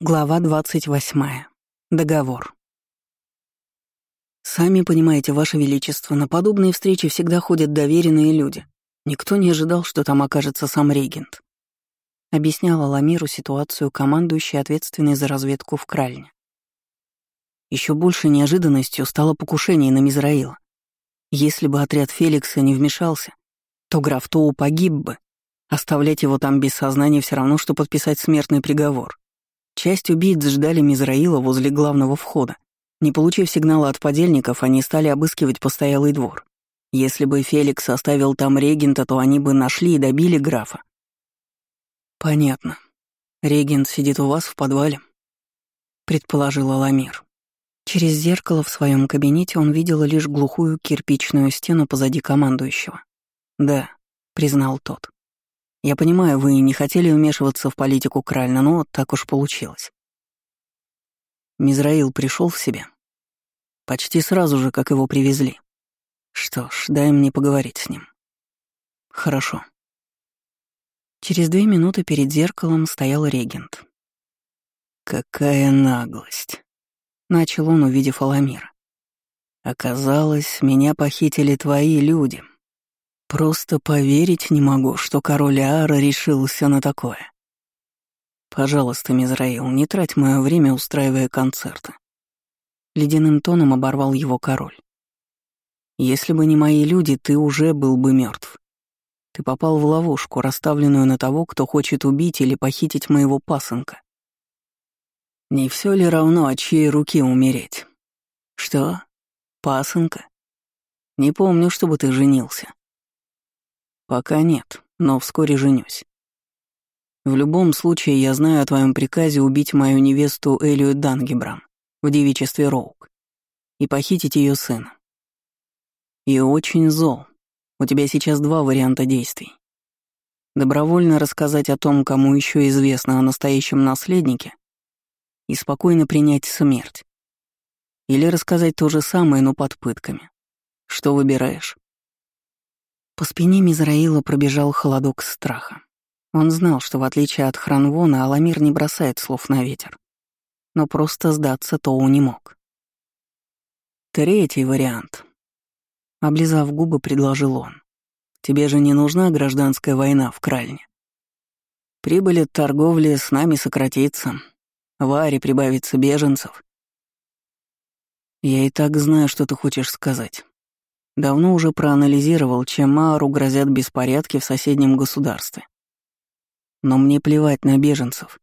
Глава 28. Договор. «Сами понимаете, Ваше Величество, на подобные встречи всегда ходят доверенные люди. Никто не ожидал, что там окажется сам регент», — объясняла Ламиру ситуацию командующий, ответственный за разведку в Кральне. Еще больше неожиданностью стало покушение на Мизраила. Если бы отряд Феликса не вмешался, то граф Тоу погиб бы. Оставлять его там без сознания все равно, что подписать смертный приговор. Часть убийц ждали Мизраила возле главного входа. Не получив сигнала от подельников, они стали обыскивать постоялый двор. Если бы Феликс оставил там регента, то они бы нашли и добили графа. «Понятно. Регент сидит у вас в подвале?» — предположила Ламир. Через зеркало в своем кабинете он видел лишь глухую кирпичную стену позади командующего. «Да», — признал тот. Я понимаю, вы не хотели вмешиваться в политику Кральна, но так уж получилось. Мизраил пришел в себя. Почти сразу же, как его привезли. Что ж, дай мне поговорить с ним. Хорошо. Через две минуты перед зеркалом стоял регент. «Какая наглость!» — начал он, увидев Аламира. «Оказалось, меня похитили твои люди, Просто поверить не могу, что король Аара решился на такое. Пожалуйста, Мизраил, не трать мое время, устраивая концерты. Ледяным тоном оборвал его король. Если бы не мои люди, ты уже был бы мертв. Ты попал в ловушку, расставленную на того, кто хочет убить или похитить моего пасынка. Не все ли равно, от чьей руки умереть? Что? Пасынка? Не помню, чтобы ты женился. Пока нет, но вскоре женюсь. В любом случае, я знаю о твоем приказе убить мою невесту Элию Дангебрам в девичестве Роук и похитить ее сына. И очень зол. У тебя сейчас два варианта действий. Добровольно рассказать о том, кому еще известно о настоящем наследнике, и спокойно принять смерть. Или рассказать то же самое, но под пытками. Что выбираешь? По спине Мизраила пробежал холодок страха. Он знал, что в отличие от Хранвона, Аламир не бросает слов на ветер. Но просто сдаться Тоу не мог. Третий вариант. Облизав губы, предложил он. Тебе же не нужна гражданская война в Кральне. Прибыль от торговли с нами сократится. В Аре прибавится беженцев. Я и так знаю, что ты хочешь сказать. Давно уже проанализировал, чем Маару грозят беспорядки в соседнем государстве. Но мне плевать на беженцев.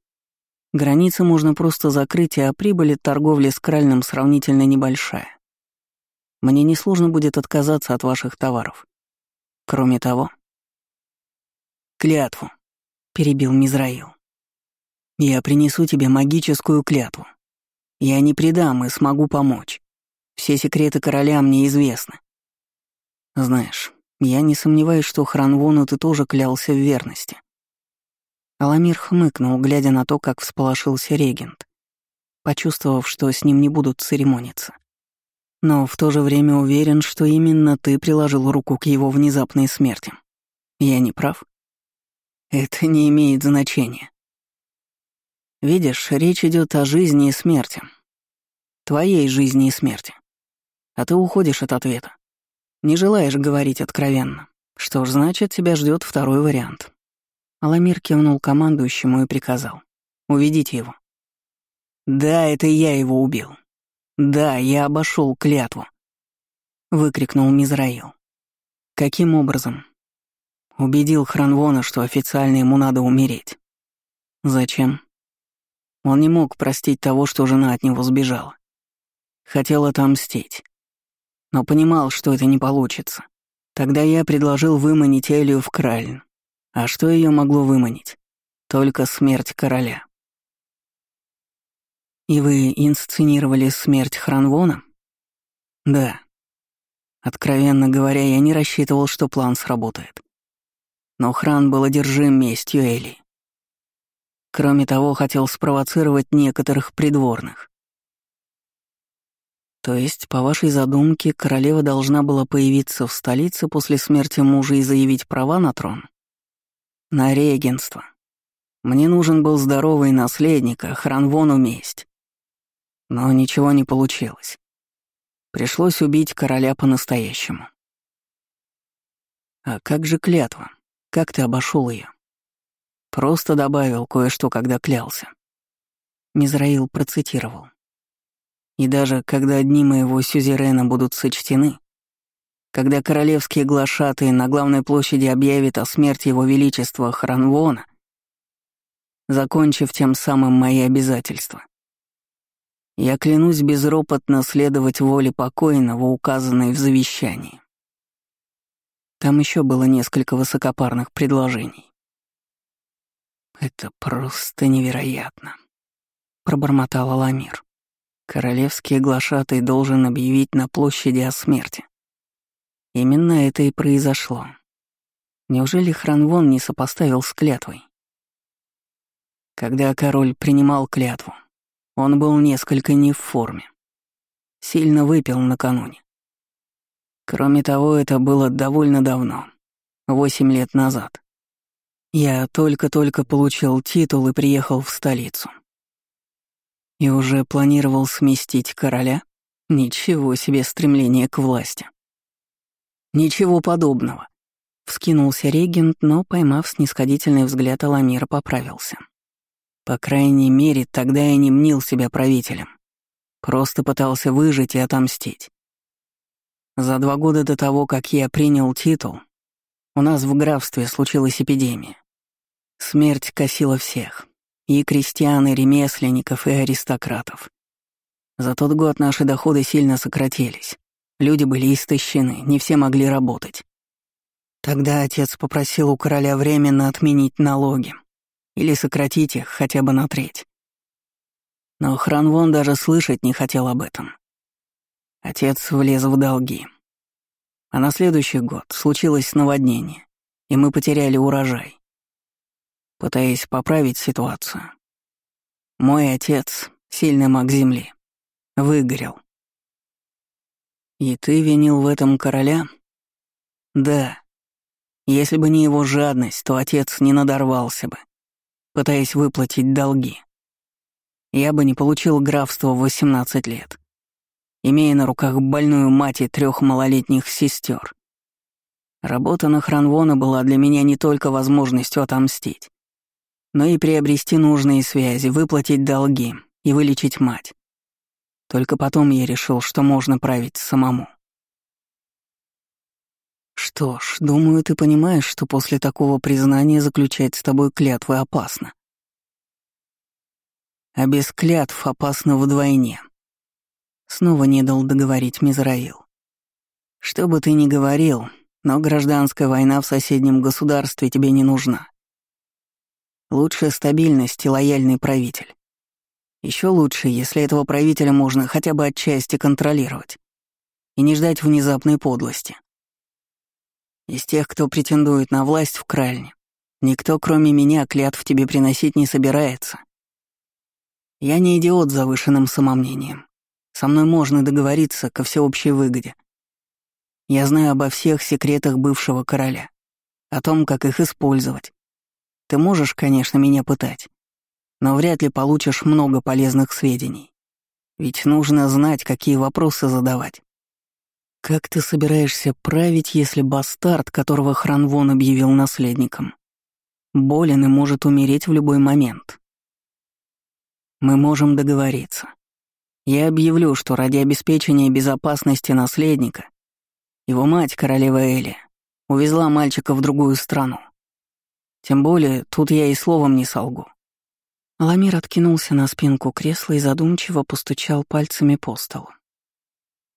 Границы можно просто закрыть, а прибыль от торговли с Кральным сравнительно небольшая. Мне несложно будет отказаться от ваших товаров. Кроме того... «Клятву», — перебил Мизраил. «Я принесу тебе магическую клятву. Я не предам и смогу помочь. Все секреты короля мне известны. Знаешь, я не сомневаюсь, что Хранвону ты тоже клялся в верности. Аламир хмыкнул, глядя на то, как всполошился регент, почувствовав, что с ним не будут церемониться. Но в то же время уверен, что именно ты приложил руку к его внезапной смерти. Я не прав? Это не имеет значения. Видишь, речь идет о жизни и смерти. Твоей жизни и смерти. А ты уходишь от ответа. Не желаешь говорить откровенно. Что ж, значит, тебя ждет второй вариант. Аламир кивнул командующему и приказал. «Уведите его». «Да, это я его убил. Да, я обошел клятву», — выкрикнул Мизраил. «Каким образом?» Убедил Хранвона, что официально ему надо умереть. Зачем? Он не мог простить того, что жена от него сбежала. Хотел отомстить но понимал, что это не получится. Тогда я предложил выманить Элию в Кральн. А что ее могло выманить? Только смерть короля. И вы инсценировали смерть Хранвона? Да. Откровенно говоря, я не рассчитывал, что план сработает. Но Хран был одержим местью Эли. Кроме того, хотел спровоцировать некоторых придворных. То есть, по вашей задумке, королева должна была появиться в столице после смерти мужа и заявить права на трон? На регенство. Мне нужен был здоровый наследник, а Хранвону месть. Но ничего не получилось. Пришлось убить короля по-настоящему. А как же клятва? Как ты обошел ее? Просто добавил кое-что, когда клялся. Мизраил процитировал. И даже когда дни моего сюзерена будут сочтены, когда королевские глашатые на главной площади объявят о смерти его величества Хранвона, закончив тем самым мои обязательства. Я клянусь безропотно следовать воле покойного, указанной в завещании. Там еще было несколько высокопарных предложений. «Это просто невероятно», — пробормотал Аламир. «Королевский глашатый должен объявить на площади о смерти. Именно это и произошло. Неужели Хранвон не сопоставил с клятвой? Когда король принимал клятву, он был несколько не в форме. Сильно выпил накануне. Кроме того, это было довольно давно, восемь лет назад. Я только-только получил титул и приехал в столицу. И уже планировал сместить короля? Ничего себе стремление к власти. Ничего подобного. Вскинулся регент, но, поймав снисходительный взгляд Аламира, поправился. По крайней мере, тогда я не мнил себя правителем. Просто пытался выжить и отомстить. За два года до того, как я принял титул, у нас в графстве случилась эпидемия. Смерть косила всех. И крестьян, и ремесленников, и аристократов. За тот год наши доходы сильно сократились. Люди были истощены, не все могли работать. Тогда отец попросил у короля временно отменить налоги или сократить их хотя бы на треть. Но Хранвон даже слышать не хотел об этом. Отец влез в долги. А на следующий год случилось наводнение, и мы потеряли урожай пытаясь поправить ситуацию. Мой отец, сильный маг Земли, выгорел. И ты винил в этом короля? Да. Если бы не его жадность, то отец не надорвался бы, пытаясь выплатить долги. Я бы не получил графство в 18 лет, имея на руках больную мать и трех малолетних сестер. Работа на Хранвона была для меня не только возможностью отомстить, но и приобрести нужные связи, выплатить долги и вылечить мать. Только потом я решил, что можно править самому. Что ж, думаю, ты понимаешь, что после такого признания заключать с тобой клятвы опасно. А без клятв опасно вдвойне. Снова не дал договорить Мизраил. Что бы ты ни говорил, но гражданская война в соседнем государстве тебе не нужна. Лучше стабильность и лояльный правитель. Еще лучше, если этого правителя можно хотя бы отчасти контролировать и не ждать внезапной подлости. Из тех, кто претендует на власть в Кральне, никто, кроме меня, клятв тебе приносить не собирается. Я не идиот с завышенным самомнением. Со мной можно договориться ко всеобщей выгоде. Я знаю обо всех секретах бывшего короля, о том, как их использовать, ты можешь, конечно, меня пытать, но вряд ли получишь много полезных сведений. Ведь нужно знать, какие вопросы задавать. Как ты собираешься править, если бастард, которого Хранвон объявил наследником, болен и может умереть в любой момент? Мы можем договориться. Я объявлю, что ради обеспечения безопасности наследника его мать, королева Эли, увезла мальчика в другую страну. Тем более, тут я и словом не солгу. Ламир откинулся на спинку кресла и задумчиво постучал пальцами по столу.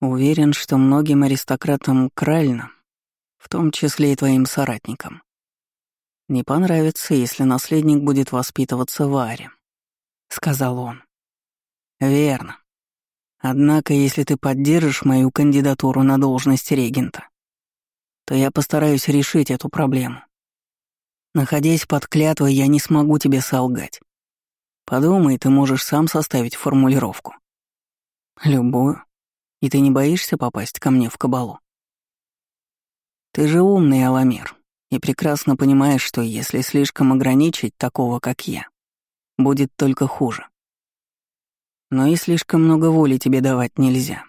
Уверен, что многим аристократам крально, в том числе и твоим соратникам, не понравится, если наследник будет воспитываться в Аре, — сказал он. Верно. Однако, если ты поддержишь мою кандидатуру на должность регента, то я постараюсь решить эту проблему. Находясь под клятвой, я не смогу тебе солгать. Подумай, ты можешь сам составить формулировку. Любую. И ты не боишься попасть ко мне в кабалу? Ты же умный, Аламир. И прекрасно понимаешь, что если слишком ограничить такого, как я, будет только хуже. Но и слишком много воли тебе давать нельзя.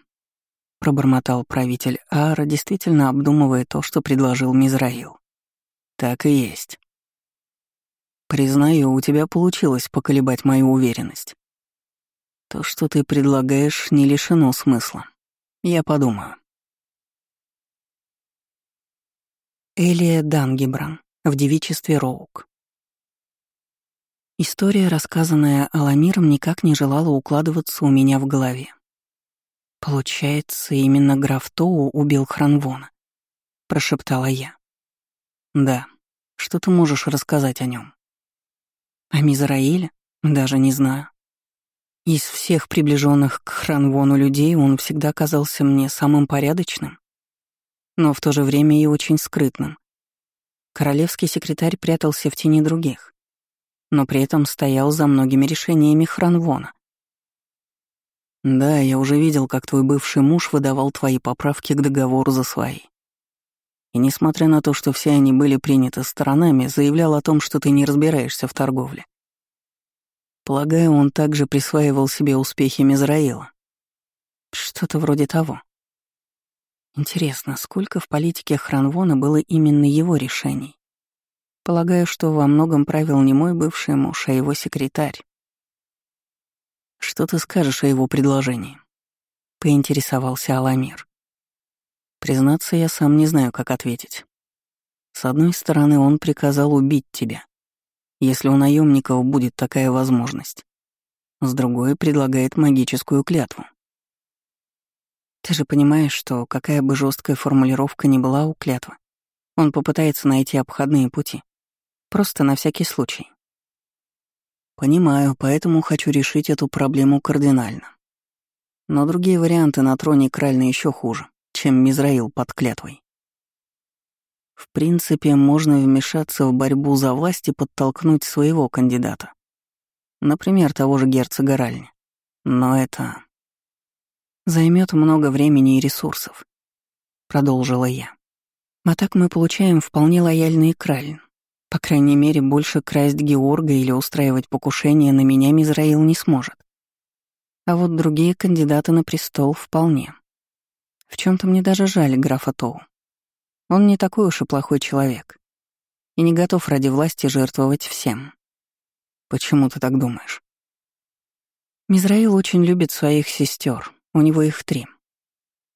Пробормотал правитель Аара, действительно обдумывая то, что предложил Мизраил. Так и есть. Признаю, у тебя получилось поколебать мою уверенность. То, что ты предлагаешь, не лишено смысла. Я подумаю. Элия Дангебран в девичестве Роук. История, рассказанная Аламиром, никак не желала укладываться у меня в голове. «Получается, именно граф Тоу убил Хранвона», — прошептала я. «Да. Что ты можешь рассказать о нем? «О Мизраиле? Даже не знаю. Из всех приближенных к Хранвону людей он всегда казался мне самым порядочным, но в то же время и очень скрытным. Королевский секретарь прятался в тени других, но при этом стоял за многими решениями Хранвона. Да, я уже видел, как твой бывший муж выдавал твои поправки к договору за свои. И несмотря на то, что все они были приняты сторонами, заявлял о том, что ты не разбираешься в торговле. Полагаю, он также присваивал себе успехи Мизраила. Что-то вроде того. Интересно, сколько в политике Хранвона было именно его решений? Полагаю, что во многом правил не мой бывший муж, а его секретарь. «Что ты скажешь о его предложении?» — поинтересовался Аламир. Признаться, я сам не знаю, как ответить. С одной стороны, он приказал убить тебя, если у наемников будет такая возможность. С другой предлагает магическую клятву. Ты же понимаешь, что какая бы жесткая формулировка ни была у клятвы, он попытается найти обходные пути. Просто на всякий случай. Понимаю, поэтому хочу решить эту проблему кардинально. Но другие варианты на троне Кральна еще хуже, чем Мизраил под клятвой. В принципе, можно вмешаться в борьбу за власть и подтолкнуть своего кандидата. Например, того же герцога Ральни. Но это... займет много времени и ресурсов, продолжила я. А так мы получаем вполне лояльный Кральн. По крайней мере, больше красть Георга или устраивать покушение на меня Мизраил не сможет. А вот другие кандидаты на престол вполне. В чем то мне даже жаль графа Тоу. Он не такой уж и плохой человек. И не готов ради власти жертвовать всем. Почему ты так думаешь? Мизраил очень любит своих сестер. У него их три.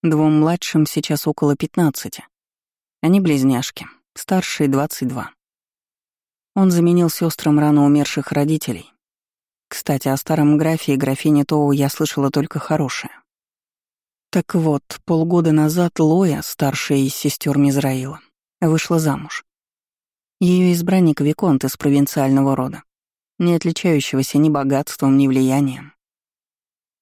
Двум младшим сейчас около пятнадцати. Они близняшки, старшие двадцать два. Он заменил сестрам рано умерших родителей. Кстати, о старом графе и графине Тоу я слышала только хорошее. Так вот, полгода назад Лоя, старшая из сестер Мизраила, вышла замуж. Ее избранник Виконт из провинциального рода, не отличающегося ни богатством, ни влиянием.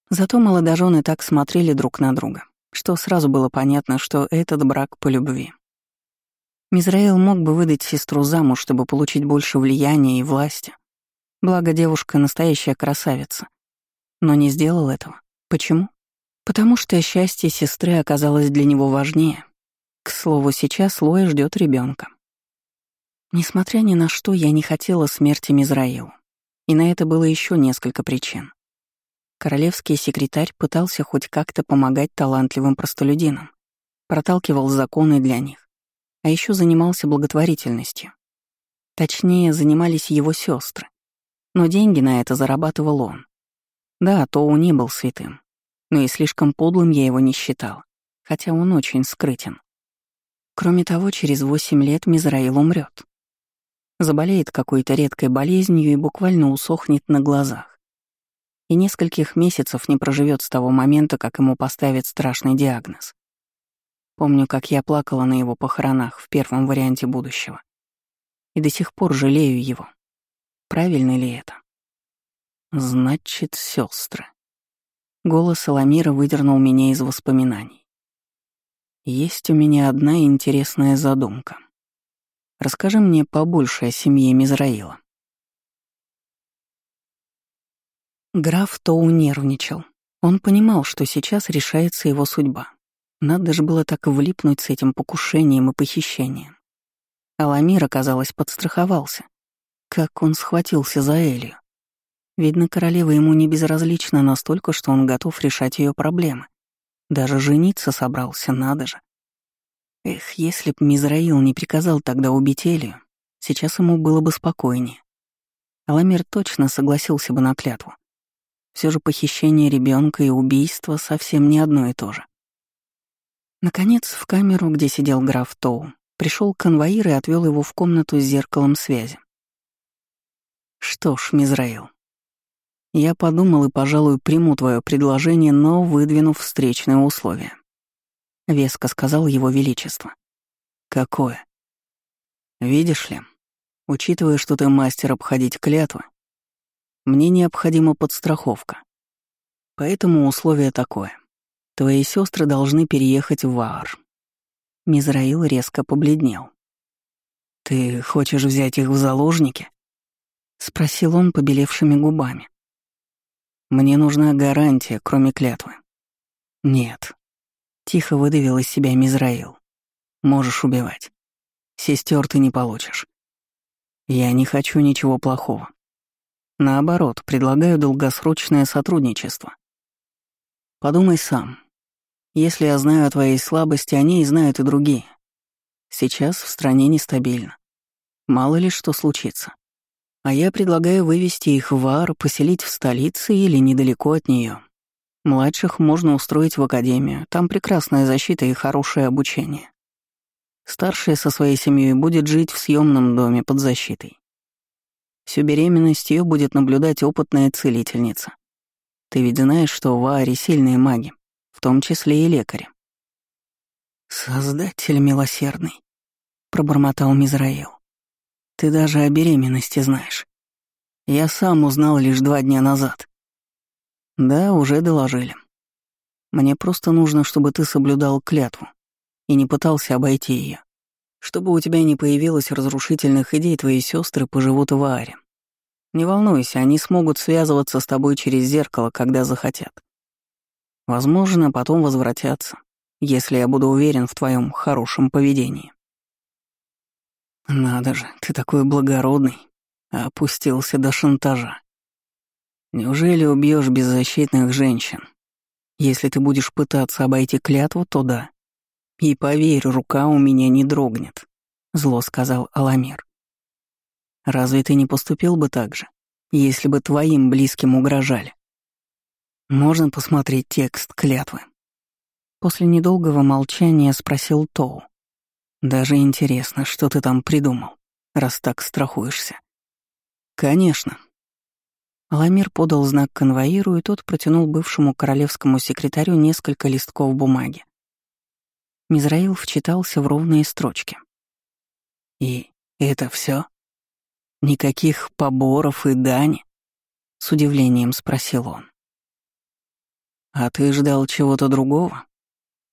Зато молодожены так смотрели друг на друга, что сразу было понятно, что этот брак по любви. Мизраил мог бы выдать сестру замуж, чтобы получить больше влияния и власти. Благо девушка — настоящая красавица. Но не сделал этого. Почему? Потому что счастье сестры оказалось для него важнее. К слову, сейчас Лоя ждет ребенка. Несмотря ни на что, я не хотела смерти Мизраилу. И на это было еще несколько причин. Королевский секретарь пытался хоть как-то помогать талантливым простолюдинам, проталкивал законы для них, а еще занимался благотворительностью. Точнее, занимались его сестры. Но деньги на это зарабатывал он. Да, Тоу не был святым, но и слишком подлым я его не считал, хотя он очень скрытен. Кроме того, через восемь лет Мизраил умрет. Заболеет какой-то редкой болезнью и буквально усохнет на глазах. И нескольких месяцев не проживет с того момента, как ему поставят страшный диагноз. Помню, как я плакала на его похоронах в первом варианте будущего. И до сих пор жалею его. Правильно ли это? Значит, сестры. Голос Саламира выдернул меня из воспоминаний. Есть у меня одна интересная задумка. Расскажи мне побольше о семье Мизраила. Граф Тоу нервничал. Он понимал, что сейчас решается его судьба. Надо же было так влипнуть с этим покушением и похищением. Аламир, оказалось, подстраховался. Как он схватился за Элию. Видно, королева ему не безразлична настолько, что он готов решать ее проблемы. Даже жениться собрался, надо же. Эх, если б Мизраил не приказал тогда убить Элию, сейчас ему было бы спокойнее. Аламир точно согласился бы на клятву. Все же похищение ребенка и убийство совсем не одно и то же. Наконец, в камеру, где сидел граф Тоу, пришел конвоир и отвел его в комнату с зеркалом связи. Что ж, Мизраил, я подумал и, пожалуй, приму твое предложение, но выдвинув встречные условия. Веско сказал его величество. Какое? Видишь ли, учитывая, что ты мастер обходить клятвы, мне необходима подстраховка. Поэтому условие такое. Твои сестры должны переехать в Ваар. Мизраил резко побледнел. «Ты хочешь взять их в заложники?» — спросил он побелевшими губами. Мне нужна гарантия, кроме клятвы. Нет. Тихо выдавил из себя Мизраил. Можешь убивать. Сестер ты не получишь. Я не хочу ничего плохого. Наоборот, предлагаю долгосрочное сотрудничество. Подумай сам. Если я знаю о твоей слабости, о ней знают и другие. Сейчас в стране нестабильно. Мало ли что случится. А я предлагаю вывести их в Ар, поселить в столице или недалеко от нее. Младших можно устроить в академию, там прекрасная защита и хорошее обучение. Старшая со своей семьей будет жить в съемном доме под защитой. Всю беременность ее будет наблюдать опытная целительница. Ты ведь знаешь, что в Ааре сильные маги, в том числе и лекари. «Создатель милосердный», — пробормотал Мизраил. Ты даже о беременности знаешь. Я сам узнал лишь два дня назад. Да, уже доложили. Мне просто нужно, чтобы ты соблюдал клятву и не пытался обойти ее. Чтобы у тебя не появилось разрушительных идей, твои сестры поживут в Ааре. Не волнуйся, они смогут связываться с тобой через зеркало, когда захотят. Возможно, потом возвратятся, если я буду уверен в твоем хорошем поведении. Надо же, ты такой благородный, опустился до шантажа. Неужели убьешь беззащитных женщин? Если ты будешь пытаться обойти клятву, то да. И поверь, рука у меня не дрогнет, зло сказал Аламир. Разве ты не поступил бы так же, если бы твоим близким угрожали? Можно посмотреть текст клятвы. После недолгого молчания спросил Тоу. Даже интересно, что ты там придумал, раз так страхуешься. Конечно. Ламир подал знак конвоиру, и тот протянул бывшему королевскому секретарю несколько листков бумаги. Мизраил вчитался в ровные строчки. «И это все? Никаких поборов и дани?» — с удивлением спросил он. «А ты ждал чего-то другого?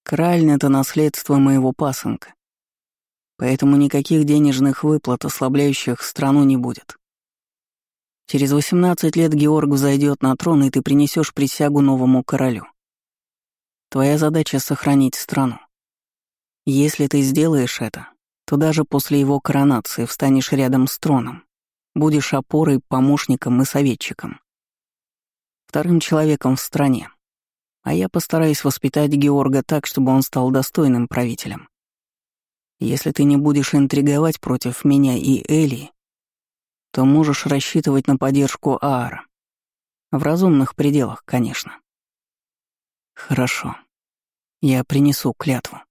Краль — это наследство моего пасынка. Поэтому никаких денежных выплат, ослабляющих страну, не будет. Через 18 лет Георг взойдет на трон, и ты принесешь присягу новому королю. Твоя задача — сохранить страну. Если ты сделаешь это, то даже после его коронации встанешь рядом с троном, будешь опорой, помощником и советчиком. Вторым человеком в стране. А я постараюсь воспитать Георга так, чтобы он стал достойным правителем. Если ты не будешь интриговать против меня и Эли, то можешь рассчитывать на поддержку Аара. В разумных пределах, конечно. Хорошо. Я принесу клятву.